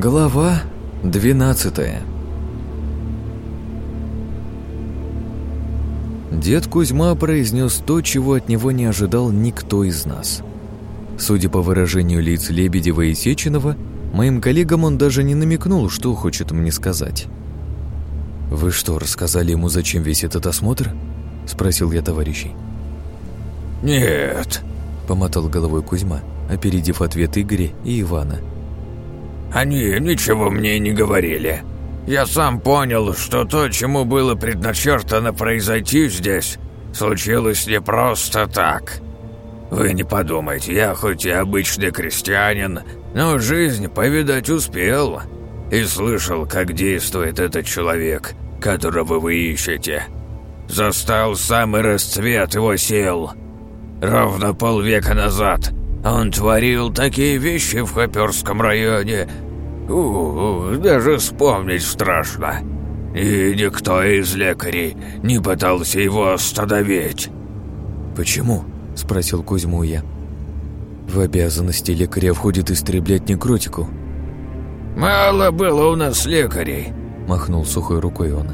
Глава 12 Дед Кузьма произнес то, чего от него не ожидал никто из нас. Судя по выражению лиц Лебедева и Сеченова, моим коллегам он даже не намекнул, что хочет мне сказать. «Вы что, рассказали ему, зачем весь этот осмотр?» – спросил я товарищей. «Нет», – помотал головой Кузьма, опередив ответ Игоря и Ивана – они ничего мне не говорили. Я сам понял, что то, чему было предначертано произойти здесь, случилось не просто так. Вы не подумайте, я хоть и обычный крестьянин, но жизнь повидать успел. И слышал, как действует этот человек, которого вы ищете. Застал самый расцвет его сил. Ровно полвека назад он творил такие вещи в Хоперском районе. У, -у даже вспомнить страшно. И никто из лекарей не пытался его остановить. «Почему?» – спросил Кузьму я. «В обязанности лекаря входит истреблять некротику». «Мало было у нас лекарей», – махнул сухой рукой он.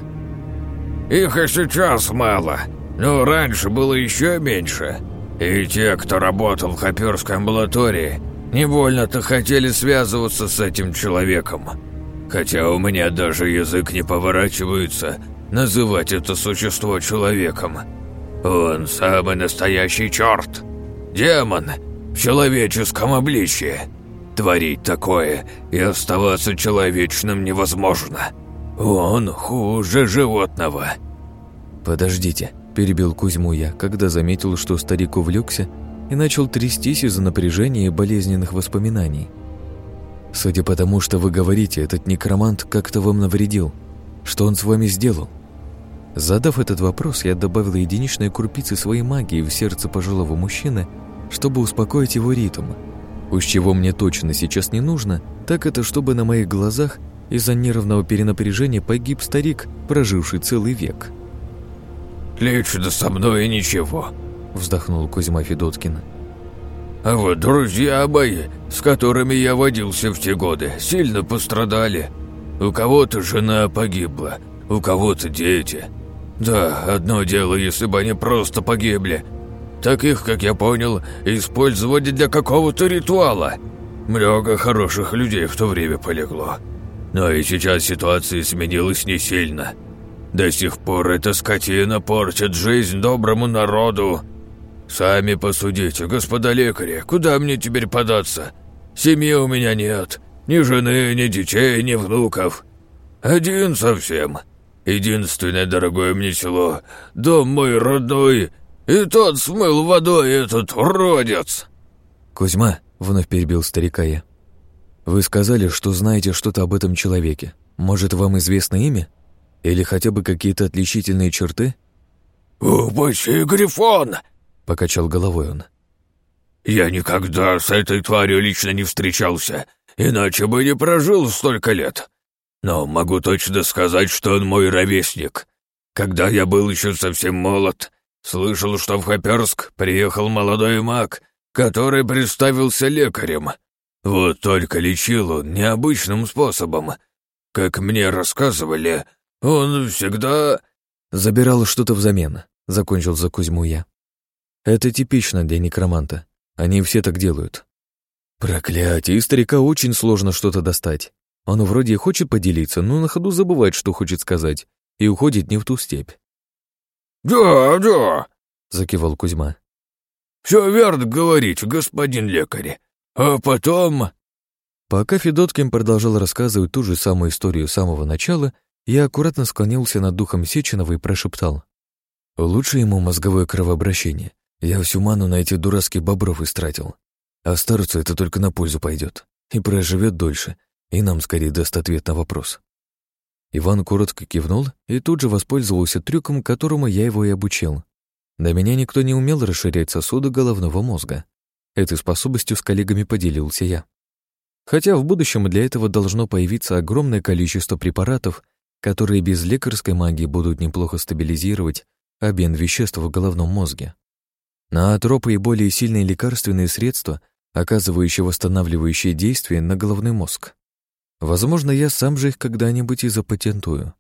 «Их и сейчас мало, но раньше было еще меньше». И те, кто работал в Хоперской амбулатории, не больно-то хотели связываться с этим человеком. Хотя у меня даже язык не поворачивается называть это существо человеком. Он самый настоящий черт. Демон в человеческом обличье. Творить такое и оставаться человечным невозможно. Он хуже животного. Подождите, Перебил Кузьму я, когда заметил, что старик увлекся и начал трястись из-за напряжения и болезненных воспоминаний. «Судя по тому, что вы говорите, этот некромант как-то вам навредил. Что он с вами сделал?» Задав этот вопрос, я добавил единичные крупицы своей магии в сердце пожилого мужчины, чтобы успокоить его ритм. Уж чего мне точно сейчас не нужно, так это чтобы на моих глазах из-за нервного перенапряжения погиб старик, проживший целый век. «Лично со мной ничего», — вздохнул Кузьма Федоткин. «А вот друзья мои, с которыми я водился в те годы, сильно пострадали. У кого-то жена погибла, у кого-то дети. Да, одно дело, если бы они просто погибли. Таких, как я понял, использовали для какого-то ритуала. Много хороших людей в то время полегло. Но и сейчас ситуация сменилась не сильно». До сих пор эта скотина портит жизнь доброму народу. Сами посудите, господа лекари, куда мне теперь податься? Семьи у меня нет, ни жены, ни детей, ни внуков. Один совсем. Единственное дорогое мне село, дом мой родной, и тот смыл водой этот уродец. Кузьма, вновь перебил старика я. Вы сказали, что знаете что-то об этом человеке. Может, вам известно имя? Или хотя бы какие-то отличительные черты? «Упаси Грифон!» — покачал головой он. «Я никогда с этой тварью лично не встречался, иначе бы не прожил столько лет. Но могу точно сказать, что он мой ровесник. Когда я был еще совсем молод, слышал, что в Хоперск приехал молодой маг, который представился лекарем. Вот только лечил он необычным способом. Как мне рассказывали, он всегда...» «Забирал что-то взамен», — закончил за Кузьму я. «Это типично для некроманта. Они все так делают». Проклятие, старика очень сложно что-то достать. Он вроде и хочет поделиться, но на ходу забывает, что хочет сказать, и уходит не в ту степь. «Да, да», — закивал Кузьма. «Все верно говорите, господин лекарь. А потом...» Пока Федоткин продолжал рассказывать ту же самую историю с самого начала, я аккуратно склонился над духом Сеченова и прошептал. «Лучше ему мозговое кровообращение. Я всю ману на эти дурацкие бобров истратил. А старцу это только на пользу пойдет. И проживет дольше, и нам скорее даст ответ на вопрос». Иван коротко кивнул и тут же воспользовался трюком, которому я его и обучил. До меня никто не умел расширять сосуды головного мозга. Этой способностью с коллегами поделился я. Хотя в будущем для этого должно появиться огромное количество препаратов, которые без лекарской магии будут неплохо стабилизировать обмен веществ в головном мозге. На атропы и более сильные лекарственные средства, оказывающие восстанавливающее действие на головной мозг. Возможно, я сам же их когда-нибудь и запатентую.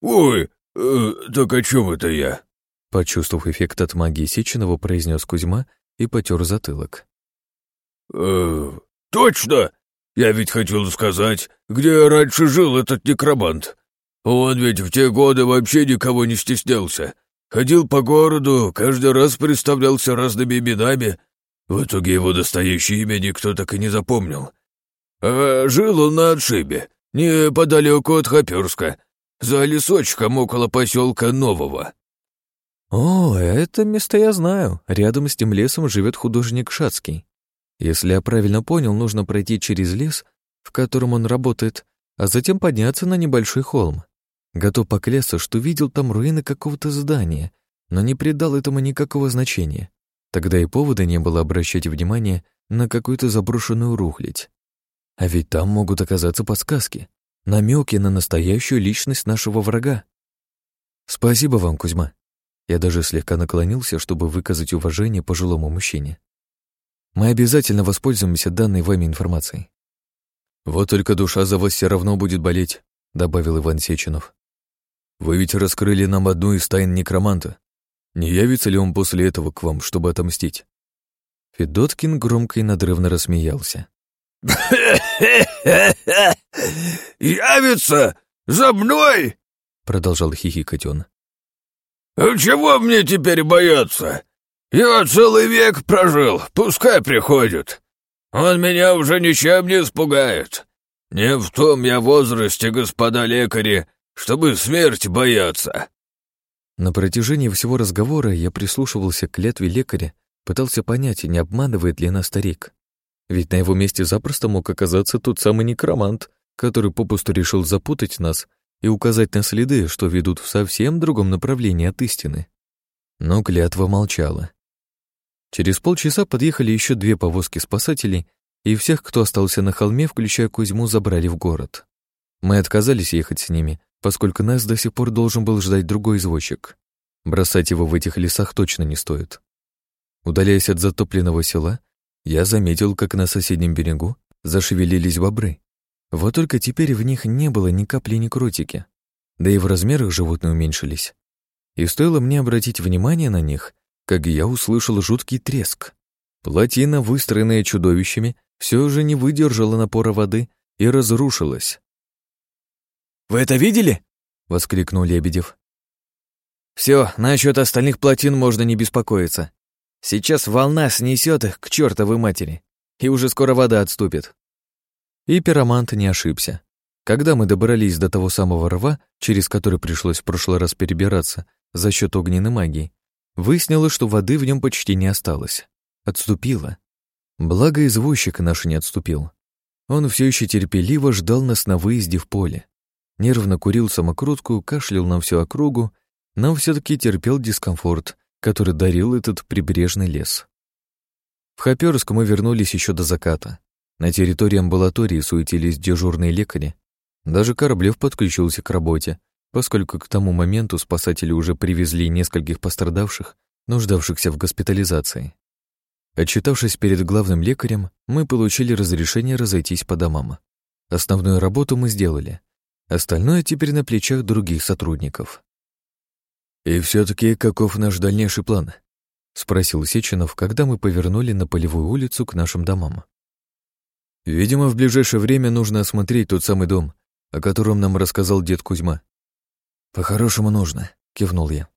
«Ой, э, так о чем это я?» Почувствовав эффект от магии Сеченова, произнес Кузьма и потер затылок. «Э, точно! Я ведь хотел сказать, где раньше жил этот некромант. Он ведь в те годы вообще никого не стеснялся. Ходил по городу, каждый раз представлялся разными именами. В итоге его настоящее имя никто так и не запомнил. А жил он на отшибе, неподалеку от Хоперска, за лесочком около поселка Нового. «О, это место я знаю. Рядом с тем лесом живет художник Шацкий. Если я правильно понял, нужно пройти через лес, в котором он работает, а затем подняться на небольшой холм. Готов поклясться, что видел там руины какого-то здания, но не придал этому никакого значения. Тогда и повода не было обращать внимание на какую-то заброшенную рухлядь. А ведь там могут оказаться подсказки, намеки на настоящую личность нашего врага. Спасибо вам, Кузьма. Я даже слегка наклонился, чтобы выказать уважение пожилому мужчине. Мы обязательно воспользуемся данной вами информацией. Вот только душа за вас все равно будет болеть, добавил Иван Сеченов. Вы ведь раскрыли нам одну из тайн некроманта. Не явится ли он после этого к вам, чтобы отомстить? Федоткин громко и надрывно рассмеялся. «Явится! За мной!» — продолжал хихикать он. «Чего мне теперь бояться? Я целый век прожил, пускай приходит. Он меня уже ничем не испугает. Не в том я возрасте, господа лекари, чтобы смерть бояться». На протяжении всего разговора я прислушивался к клятве лекаря, пытался понять, не обманывает ли она старик. Ведь на его месте запросто мог оказаться тот самый некромант, который попусту решил запутать нас и указать на следы, что ведут в совсем другом направлении от истины. Но клятва молчала. Через полчаса подъехали еще две повозки спасателей, и всех, кто остался на холме, включая Кузьму, забрали в город. Мы отказались ехать с ними, поскольку нас до сих пор должен был ждать другой извозчик. Бросать его в этих лесах точно не стоит. Удаляясь от затопленного села, я заметил, как на соседнем берегу зашевелились бобры. Вот только теперь в них не было ни капли некротики, да и в размерах животные уменьшились. И стоило мне обратить внимание на них, как я услышал жуткий треск. Плотина, выстроенная чудовищами, все же не выдержала напора воды и разрушилась. «Вы это видели?» — воскликнул Лебедев. «Все, насчет остальных плотин можно не беспокоиться. Сейчас волна снесет их к чертовой матери, и уже скоро вода отступит. И пиромант не ошибся. Когда мы добрались до того самого рва, через который пришлось в прошлый раз перебираться за счет огненной магии, выяснилось, что воды в нем почти не осталось. Отступила. Благо, извозчик наш не отступил. Он все еще терпеливо ждал нас на выезде в поле. Нервно курил самокрутку, кашлял на всю округу, но все таки терпел дискомфорт, который дарил этот прибрежный лес. В Хоперск мы вернулись еще до заката. На территории амбулатории суетились дежурные лекари. Даже Кораблев подключился к работе, поскольку к тому моменту спасатели уже привезли нескольких пострадавших, нуждавшихся в госпитализации. Отчитавшись перед главным лекарем, мы получили разрешение разойтись по домам. Основную работу мы сделали. Остальное теперь на плечах других сотрудников. «И все-таки каков наш дальнейший план?» — спросил Сеченов, когда мы повернули на полевую улицу к нашим домам. Видимо, в ближайшее время нужно осмотреть тот самый дом, о котором нам рассказал дед Кузьма. По-хорошему нужно, кивнул я.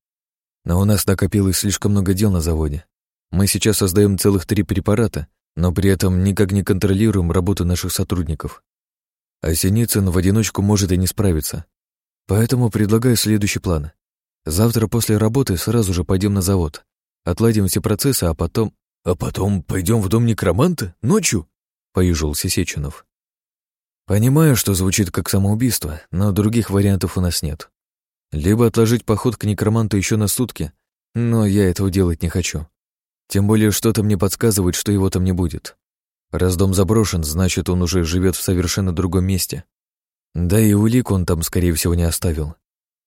Но у нас накопилось слишком много дел на заводе. Мы сейчас создаем целых три препарата, но при этом никак не контролируем работу наших сотрудников. А Синицын в одиночку может и не справиться. Поэтому предлагаю следующий план. Завтра после работы сразу же пойдем на завод. Отладим все процессы, а потом... А потом пойдем в дом некроманта? Ночью? — поюжился Сеченов. «Понимаю, что звучит как самоубийство, но других вариантов у нас нет. Либо отложить поход к некроманту еще на сутки, но я этого делать не хочу. Тем более что-то мне подсказывает, что его там не будет. Раз дом заброшен, значит, он уже живет в совершенно другом месте. Да и улик он там, скорее всего, не оставил.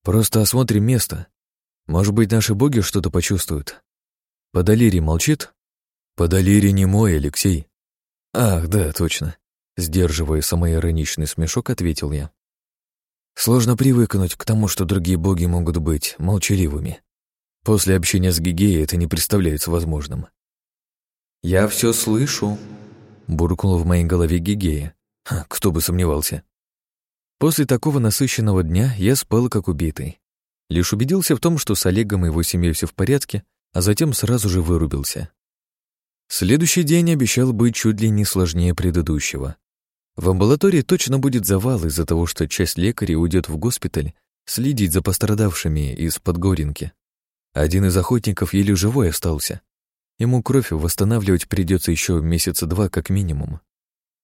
Просто осмотрим место. Может быть, наши боги что-то почувствуют. Подолири молчит? Подолири не мой, Алексей. Ах, да, точно. Сдерживая самоироничный смешок, ответил я. Сложно привыкнуть к тому, что другие боги могут быть молчаливыми. После общения с Гигеей это не представляется возможным. «Я все слышу», — буркнула в моей голове Гигея. Ха, кто бы сомневался. После такого насыщенного дня я спал как убитый. Лишь убедился в том, что с Олегом и его семьей все в порядке, а затем сразу же вырубился. Следующий день обещал быть чуть ли не сложнее предыдущего. В амбулатории точно будет завал из-за того, что часть лекарей уйдет в госпиталь следить за пострадавшими из Подгоринки. Один из охотников еле живой остался. Ему кровь восстанавливать придется еще месяца два как минимум.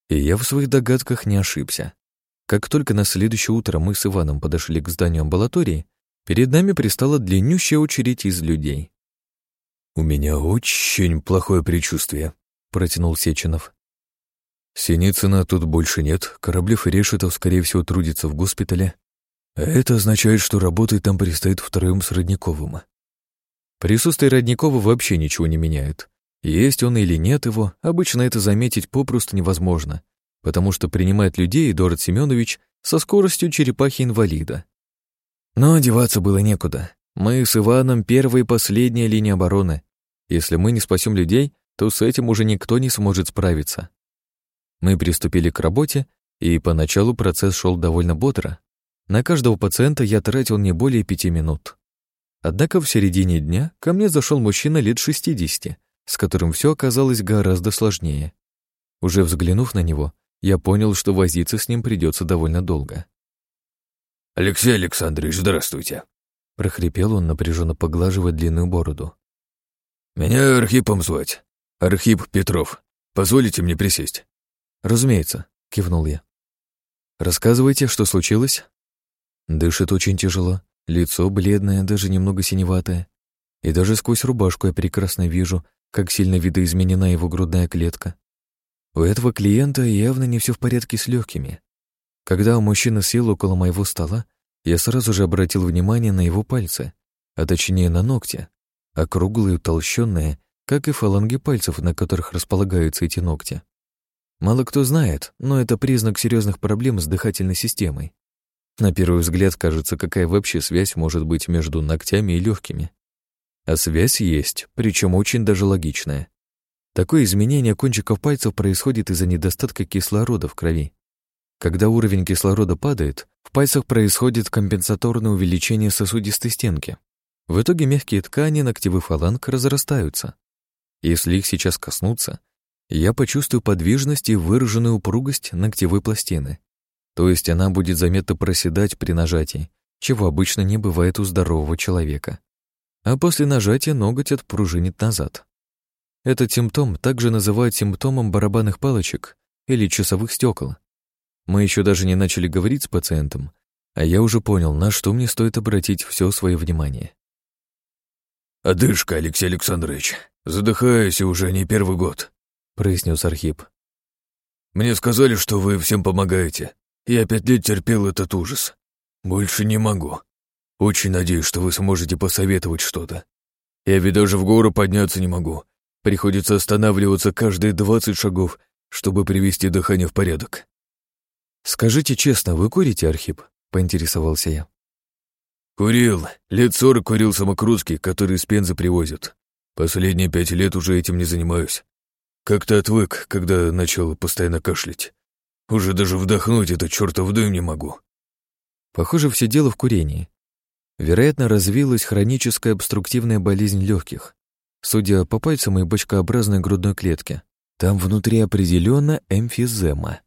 И я в своих догадках не ошибся. Как только на следующее утро мы с Иваном подошли к зданию амбулатории, перед нами пристала длиннющая очередь из людей. «У меня очень плохое предчувствие», — протянул Сеченов. Синицына тут больше нет, Кораблев и Решетов, скорее всего, трудятся в госпитале. А это означает, что работать там предстоит втроем с Родниковым. Присутствие Родникова вообще ничего не меняет. Есть он или нет его, обычно это заметить попросту невозможно, потому что принимает людей Эдуард Семенович со скоростью черепахи-инвалида. Но одеваться было некуда. Мы с Иваном первая и последняя линия обороны. Если мы не спасем людей, то с этим уже никто не сможет справиться. Мы приступили к работе, и поначалу процесс шел довольно бодро. На каждого пациента я тратил не более пяти минут. Однако в середине дня ко мне зашел мужчина лет 60, с которым все оказалось гораздо сложнее. Уже взглянув на него, я понял, что возиться с ним придется довольно долго. «Алексей Александрович, здравствуйте!» прохрипел он, напряженно поглаживая длинную бороду. «Меня Архипом звать. Архип Петров. Позволите мне присесть?» «Разумеется», — кивнул я. «Рассказывайте, что случилось?» Дышит очень тяжело, лицо бледное, даже немного синеватое. И даже сквозь рубашку я прекрасно вижу, как сильно видоизменена его грудная клетка. У этого клиента явно не все в порядке с легкими. Когда мужчина сел около моего стола, я сразу же обратил внимание на его пальцы, а точнее на ногти, округлые, утолщенные, как и фаланги пальцев, на которых располагаются эти ногти. Мало кто знает, но это признак серьезных проблем с дыхательной системой. На первый взгляд кажется, какая вообще связь может быть между ногтями и легкими. А связь есть, причем очень даже логичная. Такое изменение кончиков пальцев происходит из-за недостатка кислорода в крови. Когда уровень кислорода падает, в пальцах происходит компенсаторное увеличение сосудистой стенки. В итоге мягкие ткани ногтевых фаланг разрастаются. Если их сейчас коснуться, я почувствую подвижность и выраженную упругость ногтевой пластины. То есть она будет заметно проседать при нажатии, чего обычно не бывает у здорового человека. А после нажатия ноготь отпружинит назад. Этот симптом также называют симптомом барабанных палочек или часовых стекол. Мы еще даже не начали говорить с пациентом, а я уже понял, на что мне стоит обратить все свое внимание. «Одышка, Алексей Александрович. Задыхаюсь уже не первый год произнес Архип. «Мне сказали, что вы всем помогаете. Я пять лет терпел этот ужас. Больше не могу. Очень надеюсь, что вы сможете посоветовать что-то. Я ведь даже в гору подняться не могу. Приходится останавливаться каждые двадцать шагов, чтобы привести дыхание в порядок». «Скажите честно, вы курите, Архип?» — поинтересовался я. «Курил. Лет сорок курил самокрутки, которые с Пензы привозят. Последние пять лет уже этим не занимаюсь. Как-то отвык, когда начал постоянно кашлять. Уже даже вдохнуть этот чертов дым не могу. Похоже, все дело в курении. Вероятно, развилась хроническая обструктивная болезнь легких. Судя по пальцам и бочкообразной грудной клетке, там внутри определенно эмфизема.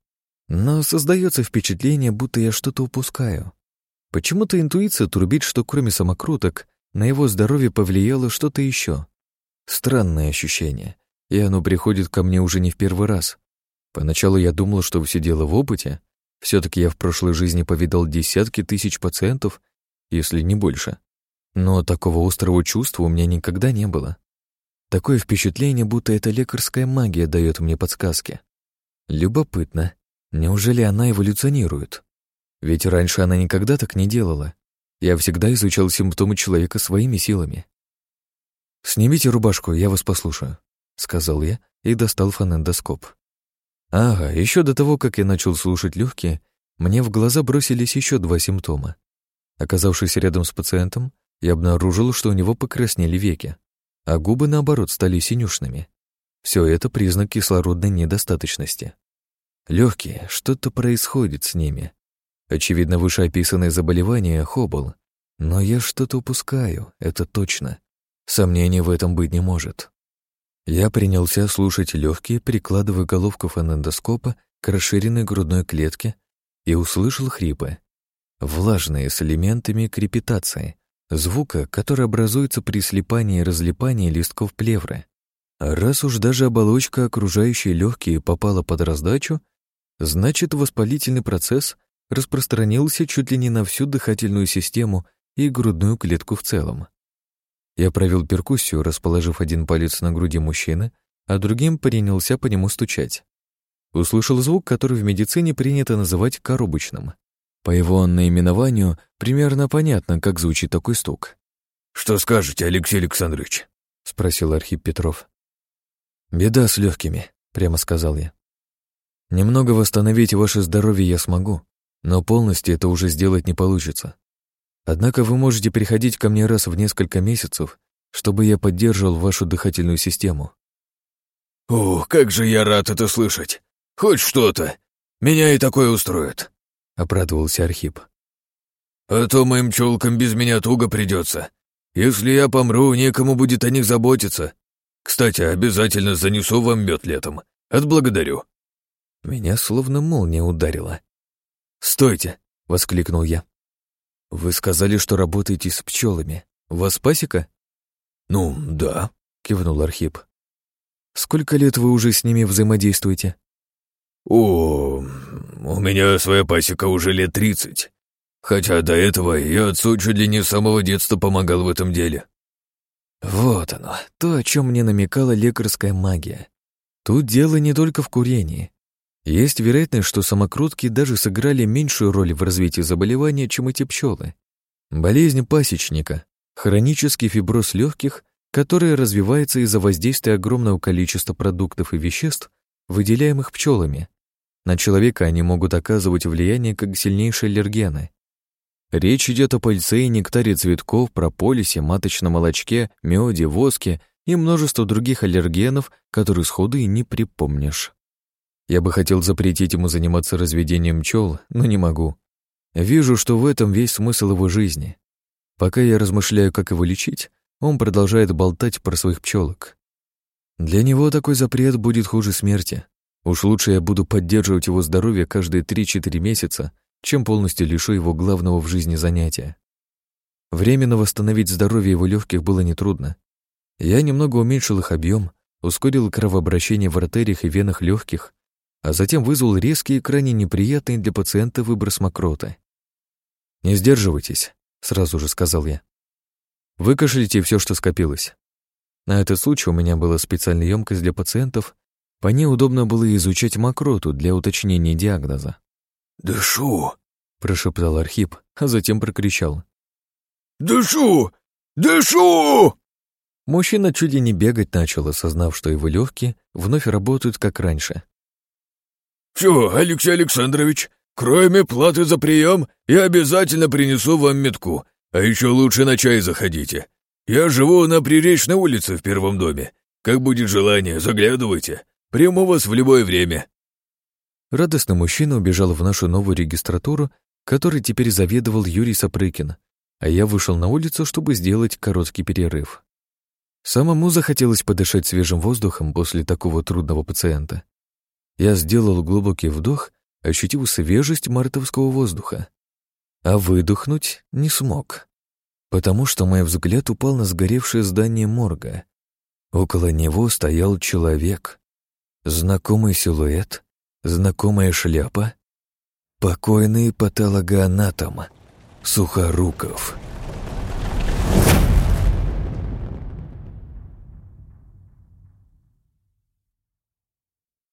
Но создается впечатление, будто я что-то упускаю. Почему-то интуиция трубит, что кроме самокруток на его здоровье повлияло что-то еще. Странное ощущение и оно приходит ко мне уже не в первый раз. Поначалу я думал, что все дело в опыте. все таки я в прошлой жизни повидал десятки тысяч пациентов, если не больше. Но такого острого чувства у меня никогда не было. Такое впечатление, будто эта лекарская магия дает мне подсказки. Любопытно. Неужели она эволюционирует? Ведь раньше она никогда так не делала. Я всегда изучал симптомы человека своими силами. «Снимите рубашку, я вас послушаю», — сказал я и достал фонендоскоп. Ага, еще до того, как я начал слушать легкие, мне в глаза бросились еще два симптома. Оказавшись рядом с пациентом, я обнаружил, что у него покраснели веки, а губы, наоборот, стали синюшными. Все это признак кислородной недостаточности. Легкие, что-то происходит с ними. Очевидно, вышеописанное заболевание — хобл. Но я что-то упускаю, это точно. Сомнений в этом быть не может. Я принялся слушать легкие, прикладывая головку фонендоскопа к расширенной грудной клетке и услышал хрипы. Влажные, с элементами крепитации, звука, который образуется при слипании и разлипании листков плевры. А раз уж даже оболочка, окружающей легкие, попала под раздачу, значит, воспалительный процесс распространился чуть ли не на всю дыхательную систему и грудную клетку в целом. Я провел перкуссию, расположив один палец на груди мужчины, а другим принялся по нему стучать. Услышал звук, который в медицине принято называть коробочным. По его наименованию примерно понятно, как звучит такой стук. «Что скажете, Алексей Александрович?» — спросил Архип Петров. «Беда с легкими», — прямо сказал я. «Немного восстановить ваше здоровье я смогу, но полностью это уже сделать не получится. Однако вы можете приходить ко мне раз в несколько месяцев, чтобы я поддерживал вашу дыхательную систему. О, как же я рад это слышать! Хоть что-то! Меня и такое устроит!» — обрадовался Архип. «А то моим челкам без меня туго придется. Если я помру, некому будет о них заботиться. Кстати, обязательно занесу вам мед летом. Отблагодарю». Меня словно молния ударила. «Стойте!» — воскликнул я. «Вы сказали, что работаете с пчелами. У вас пасека?» «Ну, да», — кивнул Архип. «Сколько лет вы уже с ними взаимодействуете?» «О, у меня своя пасека уже лет тридцать. Хотя до этого я отцу чуть ли не с самого детства помогал в этом деле». Вот оно, то, о чем мне намекала лекарская магия. Тут дело не только в курении. Есть вероятность, что самокрутки даже сыграли меньшую роль в развитии заболевания, чем эти пчелы. Болезнь пасечника, хронический фиброз легких, который развивается из-за воздействия огромного количества продуктов и веществ, выделяемых пчелами. На человека они могут оказывать влияние как сильнейшие аллергены. Речь идет о пыльце и нектаре цветков, прополисе, маточном молочке, меде, воске и множество других аллергенов, которые сходу и не припомнишь. Я бы хотел запретить ему заниматься разведением пчел, но не могу. Вижу, что в этом весь смысл его жизни. Пока я размышляю, как его лечить, он продолжает болтать про своих пчелок. Для него такой запрет будет хуже смерти. Уж лучше я буду поддерживать его здоровье каждые 3-4 месяца, чем полностью лишу его главного в жизни занятия. Временно восстановить здоровье его легких было нетрудно. Я немного уменьшил их объем, ускорил кровообращение в артериях и венах легких, а затем вызвал резкий и крайне неприятный для пациента выброс мокроты. «Не сдерживайтесь», — сразу же сказал я. «Выкашляйте все, что скопилось. На этот случай у меня была специальная емкость для пациентов, по ней удобно было изучать мокроту для уточнения диагноза. «Дышу!» — прошептал Архип, а затем прокричал. «Дышу! Дышу!» Мужчина чуть ли не бегать начал, осознав, что его легкие вновь работают как раньше. «Все, Алексей Александрович, кроме платы за прием, я обязательно принесу вам метку, а еще лучше на чай заходите. Я живу на Приречной улице в первом доме. Как будет желание, заглядывайте. Приму вас в любое время». Радостный мужчина убежал в нашу новую регистратуру, которой теперь заведовал Юрий Сапрыкин, а я вышел на улицу, чтобы сделать короткий перерыв. Самому захотелось подышать свежим воздухом после такого трудного пациента. Я сделал глубокий вдох, ощутив свежесть мартовского воздуха. А выдохнуть не смог, потому что мой взгляд упал на сгоревшее здание морга. Около него стоял человек. Знакомый силуэт, знакомая шляпа. Покойный патологоанатом. Сухоруков.